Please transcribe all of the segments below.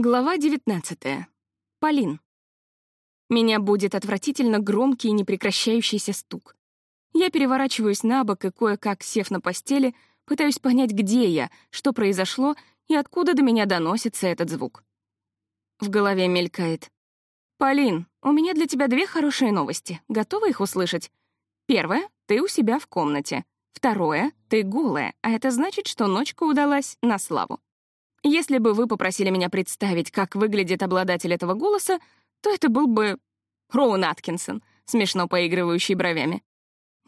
Глава 19. Полин. Меня будет отвратительно громкий и непрекращающийся стук. Я переворачиваюсь на бок и, кое-как сев на постели, пытаюсь понять, где я, что произошло и откуда до меня доносится этот звук. В голове мелькает. «Полин, у меня для тебя две хорошие новости. Готова их услышать? Первое — ты у себя в комнате. Второе — ты голая, а это значит, что ночка удалась на славу. Если бы вы попросили меня представить, как выглядит обладатель этого голоса, то это был бы Роун Аткинсон, смешно поигрывающий бровями.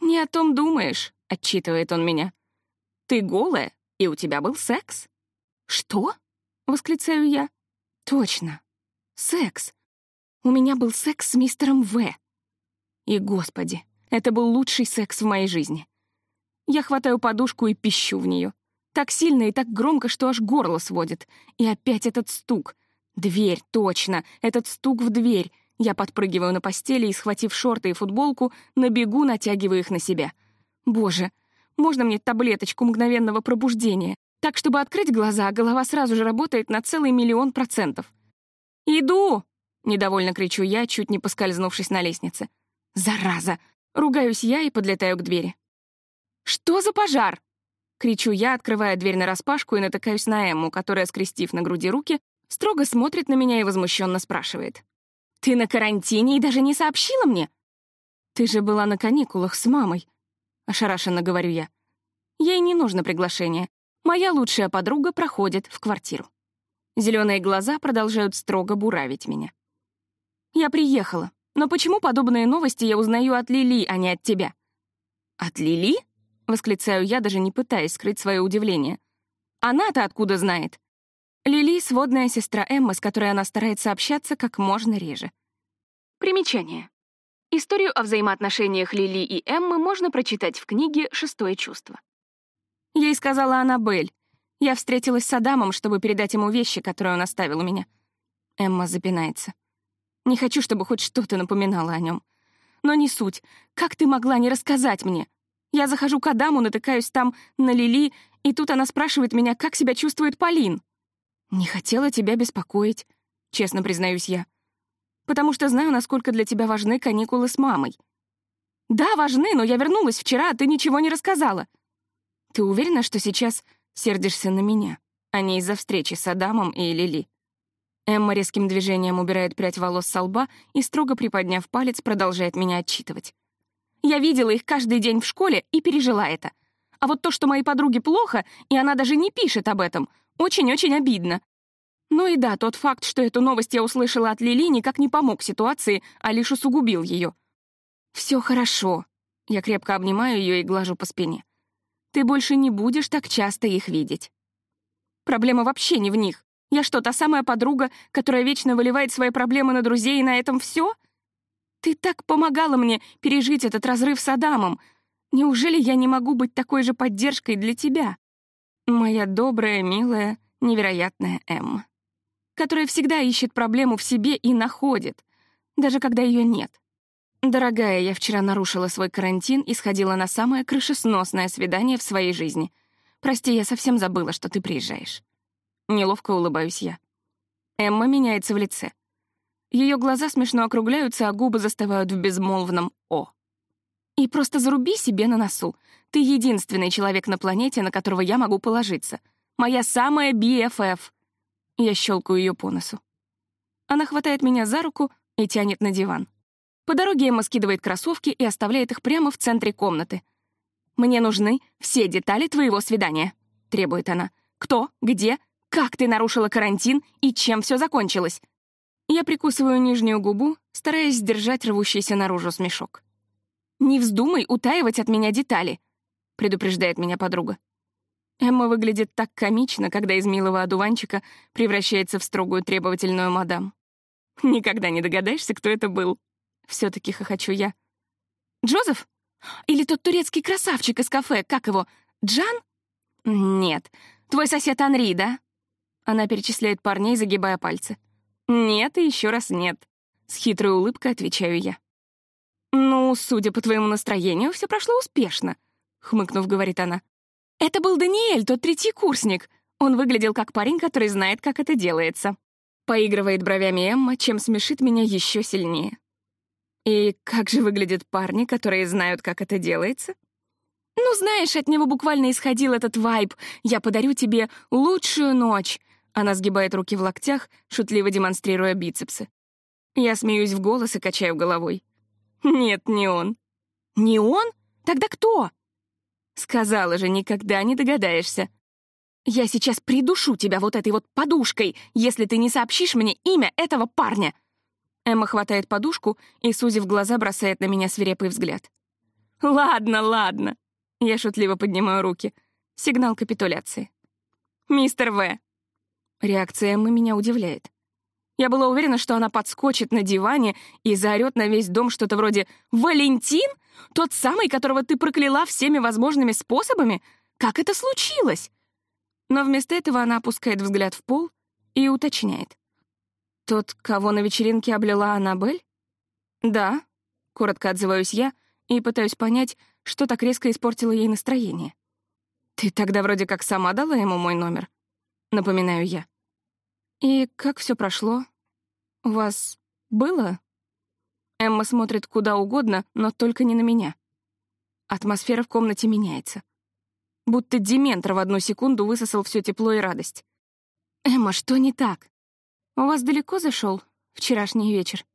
«Не о том думаешь», — отчитывает он меня. «Ты голая, и у тебя был секс». «Что?» — восклицаю я. «Точно. Секс. У меня был секс с мистером В. И, господи, это был лучший секс в моей жизни. Я хватаю подушку и пищу в нее. Так сильно и так громко, что аж горло сводит. И опять этот стук. Дверь, точно, этот стук в дверь. Я подпрыгиваю на постели и, схватив шорты и футболку, на бегу натягиваю их на себя. Боже, можно мне таблеточку мгновенного пробуждения? Так, чтобы открыть глаза, а голова сразу же работает на целый миллион процентов. «Иду!» — недовольно кричу я, чуть не поскользнувшись на лестнице. «Зараза!» — ругаюсь я и подлетаю к двери. «Что за пожар?» Кричу я, открывая дверь нараспашку и натыкаюсь на Эмму, которая, скрестив на груди руки, строго смотрит на меня и возмущенно спрашивает. «Ты на карантине и даже не сообщила мне?» «Ты же была на каникулах с мамой», — ошарашенно говорю я. Ей не нужно приглашение. Моя лучшая подруга проходит в квартиру. Зеленые глаза продолжают строго буравить меня. «Я приехала. Но почему подобные новости я узнаю от Лили, а не от тебя?» «От Лили?» Восклицаю я, даже не пытаясь скрыть свое удивление. Она-то откуда знает? Лили — сводная сестра Эммы, с которой она старается общаться как можно реже. Примечание. Историю о взаимоотношениях Лили и Эммы можно прочитать в книге «Шестое чувство». Ей сказала Аннабель. Я встретилась с Адамом, чтобы передать ему вещи, которые он оставил у меня. Эмма запинается. Не хочу, чтобы хоть что-то напоминало о нем. Но не суть. Как ты могла не рассказать мне? Я захожу к Адаму, натыкаюсь там на Лили, и тут она спрашивает меня, как себя чувствует Полин. «Не хотела тебя беспокоить», — честно признаюсь я. «Потому что знаю, насколько для тебя важны каникулы с мамой». «Да, важны, но я вернулась вчера, а ты ничего не рассказала». «Ты уверена, что сейчас сердишься на меня, а не из-за встречи с Адамом и Лили?» Эмма резким движением убирает прядь волос со лба и, строго приподняв палец, продолжает меня отчитывать. Я видела их каждый день в школе и пережила это. А вот то, что моей подруге плохо, и она даже не пишет об этом, очень-очень обидно. Ну и да, тот факт, что эту новость я услышала от Лили, никак не помог ситуации, а лишь усугубил ее. Все хорошо. Я крепко обнимаю ее и глажу по спине. Ты больше не будешь так часто их видеть. Проблема вообще не в них. Я что, та самая подруга, которая вечно выливает свои проблемы на друзей, и на этом все? Ты так помогала мне пережить этот разрыв с Адамом. Неужели я не могу быть такой же поддержкой для тебя? Моя добрая, милая, невероятная Эмма, которая всегда ищет проблему в себе и находит, даже когда ее нет. Дорогая, я вчера нарушила свой карантин и сходила на самое крышесносное свидание в своей жизни. Прости, я совсем забыла, что ты приезжаешь. Неловко улыбаюсь я. Эмма меняется в лице. Ее глаза смешно округляются, а губы застывают в безмолвном «О». И просто заруби себе на носу. Ты единственный человек на планете, на которого я могу положиться. Моя самая BFF. Я щелкаю ее по носу. Она хватает меня за руку и тянет на диван. По дороге Эмма скидывает кроссовки и оставляет их прямо в центре комнаты. «Мне нужны все детали твоего свидания», — требует она. «Кто? Где? Как ты нарушила карантин и чем все закончилось? Я прикусываю нижнюю губу, стараясь сдержать рвущийся наружу смешок. «Не вздумай утаивать от меня детали», — предупреждает меня подруга. Эмма выглядит так комично, когда из милого одуванчика превращается в строгую требовательную мадам. Никогда не догадаешься, кто это был. все таки хохочу я. Джозеф? Или тот турецкий красавчик из кафе, как его, Джан? Нет, твой сосед Анри, да? Она перечисляет парней, загибая пальцы. «Нет и еще раз нет», — с хитрой улыбкой отвечаю я. «Ну, судя по твоему настроению, все прошло успешно», — хмыкнув, говорит она. «Это был Даниэль, тот третий курсник. Он выглядел как парень, который знает, как это делается». Поигрывает бровями Эмма, чем смешит меня еще сильнее. И как же выглядят парни, которые знают, как это делается? Ну, знаешь, от него буквально исходил этот вайб. Я подарю тебе лучшую ночь. Она сгибает руки в локтях, шутливо демонстрируя бицепсы. Я смеюсь в голос и качаю головой. Нет, не он. Не он? Тогда кто? Сказала же, никогда не догадаешься. Я сейчас придушу тебя вот этой вот подушкой, если ты не сообщишь мне имя этого парня. Эмма хватает подушку и, сузив глаза, бросает на меня свирепый взгляд. «Ладно, ладно». Я шутливо поднимаю руки. Сигнал капитуляции. «Мистер В». Реакция Эммы меня удивляет. Я была уверена, что она подскочит на диване и заорет на весь дом что-то вроде «Валентин? Тот самый, которого ты прокляла всеми возможными способами? Как это случилось?» Но вместо этого она опускает взгляд в пол и уточняет. «Тот, кого на вечеринке облила Аннабель?» «Да», — коротко отзываюсь я и пытаюсь понять, что так резко испортило ей настроение. «Ты тогда вроде как сама дала ему мой номер?» — напоминаю я. «И как все прошло? У вас было?» Эмма смотрит куда угодно, но только не на меня. Атмосфера в комнате меняется. Будто Дементр в одну секунду высосал все тепло и радость. «Эмма, что не так? У вас далеко зашел вчерашний вечер?»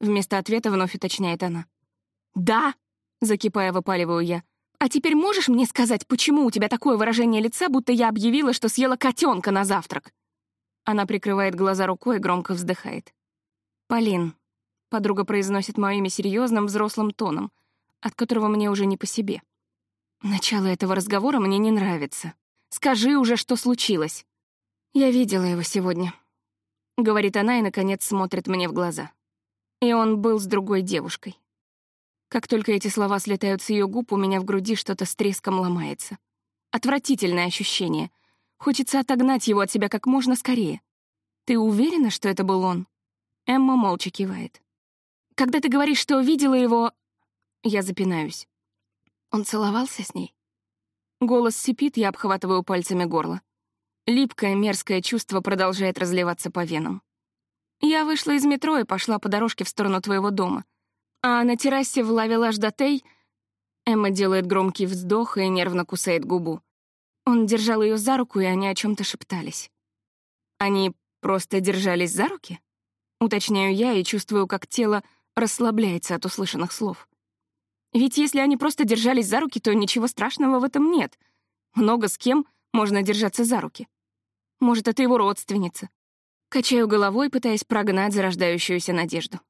Вместо ответа вновь уточняет она. «Да!» — закипая, выпаливаю я. «А теперь можешь мне сказать, почему у тебя такое выражение лица, будто я объявила, что съела котенка на завтрак?» Она прикрывает глаза рукой и громко вздыхает. «Полин», — подруга произносит мое имя серьезным взрослым тоном, от которого мне уже не по себе. «Начало этого разговора мне не нравится. Скажи уже, что случилось». «Я видела его сегодня», — говорит она и, наконец, смотрит мне в глаза. И он был с другой девушкой. Как только эти слова слетают с ее губ, у меня в груди что-то с треском ломается. Отвратительное ощущение — Хочется отогнать его от себя как можно скорее. Ты уверена, что это был он? Эмма молча кивает. Когда ты говоришь, что видела его... Я запинаюсь. Он целовался с ней? Голос сипит, я обхватываю пальцами горло. Липкое, мерзкое чувство продолжает разливаться по венам. Я вышла из метро и пошла по дорожке в сторону твоего дома. А на террасе в лаве Лаш-Датей Эмма делает громкий вздох и нервно кусает губу. Он держал ее за руку, и они о чем то шептались. Они просто держались за руки? Уточняю я и чувствую, как тело расслабляется от услышанных слов. Ведь если они просто держались за руки, то ничего страшного в этом нет. Много с кем можно держаться за руки. Может, это его родственница. Качаю головой, пытаясь прогнать зарождающуюся надежду.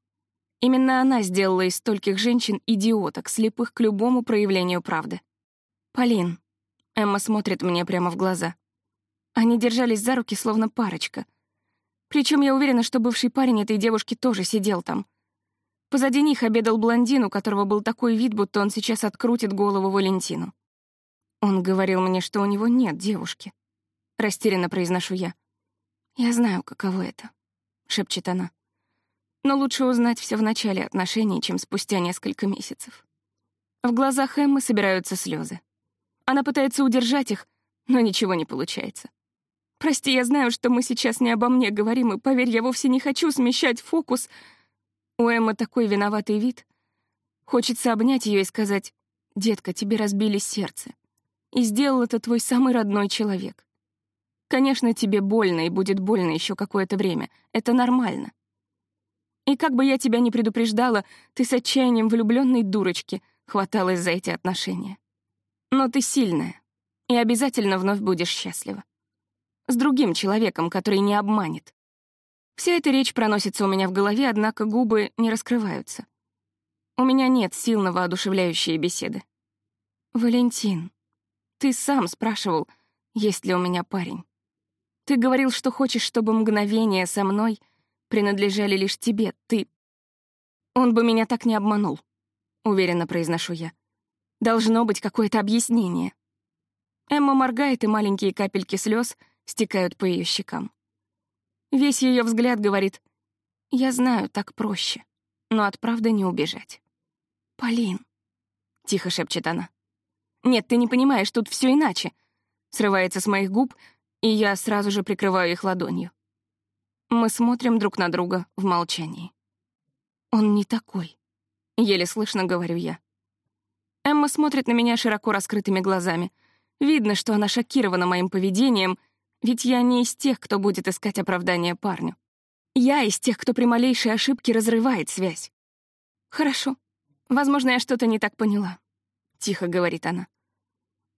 Именно она сделала из стольких женщин идиоток, слепых к любому проявлению правды. «Полин, Эмма смотрит мне прямо в глаза. Они держались за руки, словно парочка. Причем я уверена, что бывший парень этой девушки тоже сидел там. Позади них обедал блондин, у которого был такой вид, будто он сейчас открутит голову Валентину. Он говорил мне, что у него нет девушки. Растерянно произношу я. «Я знаю, каково это», — шепчет она. «Но лучше узнать все в начале отношений, чем спустя несколько месяцев». В глазах Эммы собираются слезы. Она пытается удержать их, но ничего не получается. Прости, я знаю, что мы сейчас не обо мне говорим, и, поверь, я вовсе не хочу смещать фокус. У Эммы такой виноватый вид. Хочется обнять ее и сказать, «Детка, тебе разбили сердце. И сделал это твой самый родной человек. Конечно, тебе больно, и будет больно еще какое-то время. Это нормально. И как бы я тебя ни предупреждала, ты с отчаянием влюбленной дурочки хваталась за эти отношения. Но ты сильная, и обязательно вновь будешь счастлива. С другим человеком, который не обманет. Вся эта речь проносится у меня в голове, однако губы не раскрываются. У меня нет сил на воодушевляющие беседы. «Валентин, ты сам спрашивал, есть ли у меня парень. Ты говорил, что хочешь, чтобы мгновения со мной принадлежали лишь тебе. Ты... Он бы меня так не обманул», — уверенно произношу я. Должно быть какое-то объяснение. Эмма моргает, и маленькие капельки слез стекают по ее щекам. Весь ее взгляд говорит, «Я знаю, так проще, но от правды не убежать». «Полин», — тихо шепчет она. «Нет, ты не понимаешь, тут все иначе», — срывается с моих губ, и я сразу же прикрываю их ладонью. Мы смотрим друг на друга в молчании. «Он не такой», — еле слышно говорю я. Эмма смотрит на меня широко раскрытыми глазами. Видно, что она шокирована моим поведением, ведь я не из тех, кто будет искать оправдание парню. Я из тех, кто при малейшей ошибке разрывает связь. «Хорошо. Возможно, я что-то не так поняла», — тихо говорит она.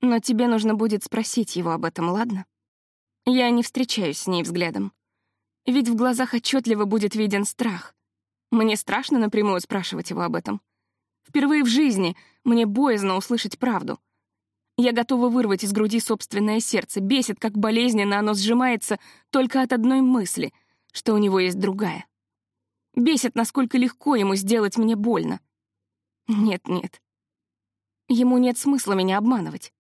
«Но тебе нужно будет спросить его об этом, ладно?» Я не встречаюсь с ней взглядом. Ведь в глазах отчетливо будет виден страх. Мне страшно напрямую спрашивать его об этом. Впервые в жизни мне боязно услышать правду. Я готова вырвать из груди собственное сердце, бесит, как болезненно оно сжимается только от одной мысли, что у него есть другая. Бесит, насколько легко ему сделать мне больно. Нет-нет. Ему нет смысла меня обманывать.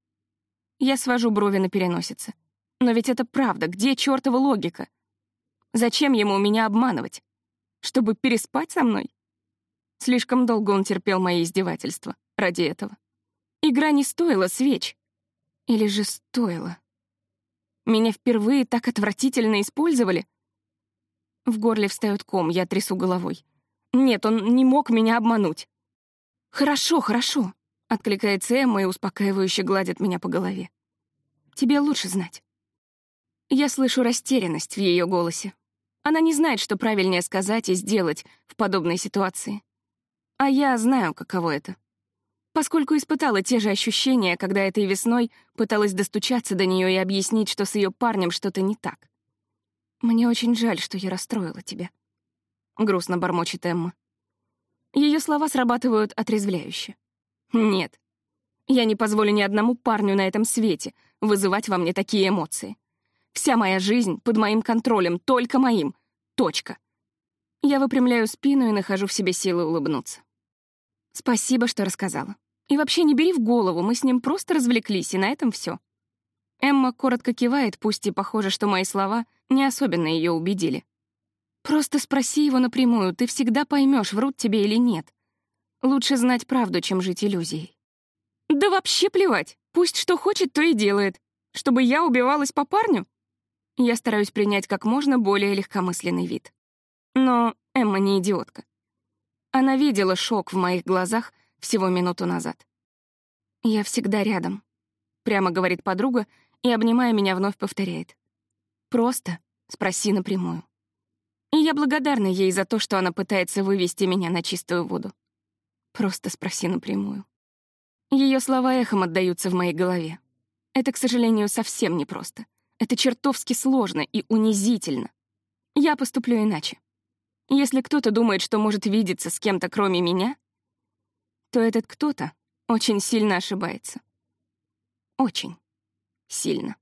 Я свожу брови на переносице. Но ведь это правда, где чертова логика? Зачем ему меня обманывать? Чтобы переспать со мной? Слишком долго он терпел мои издевательства ради этого. Игра не стоила свеч. Или же стоила? Меня впервые так отвратительно использовали. В горле встает ком, я трясу головой. Нет, он не мог меня обмануть. «Хорошо, хорошо», — откликается Эмма и успокаивающе гладит меня по голове. «Тебе лучше знать». Я слышу растерянность в ее голосе. Она не знает, что правильнее сказать и сделать в подобной ситуации. А я знаю, каково это. Поскольку испытала те же ощущения, когда этой весной пыталась достучаться до нее и объяснить, что с ее парнем что-то не так. «Мне очень жаль, что я расстроила тебя», — грустно бормочет Эмма. Ее слова срабатывают отрезвляюще. «Нет, я не позволю ни одному парню на этом свете вызывать во мне такие эмоции. Вся моя жизнь под моим контролем, только моим. Точка. Я выпрямляю спину и нахожу в себе силы улыбнуться. Спасибо, что рассказала. И вообще не бери в голову, мы с ним просто развлеклись, и на этом все. Эмма коротко кивает, пусть и похоже, что мои слова не особенно ее убедили. Просто спроси его напрямую, ты всегда поймешь, врут тебе или нет. Лучше знать правду, чем жить иллюзией. Да вообще плевать. Пусть что хочет, то и делает. Чтобы я убивалась по парню? Я стараюсь принять как можно более легкомысленный вид. Но Эмма не идиотка. Она видела шок в моих глазах всего минуту назад. «Я всегда рядом», — прямо говорит подруга и, обнимая меня, вновь повторяет. «Просто спроси напрямую». И я благодарна ей за то, что она пытается вывести меня на чистую воду. Просто спроси напрямую. Ее слова эхом отдаются в моей голове. Это, к сожалению, совсем непросто. Это чертовски сложно и унизительно. Я поступлю иначе. Если кто-то думает, что может видеться с кем-то, кроме меня, то этот кто-то очень сильно ошибается. Очень сильно.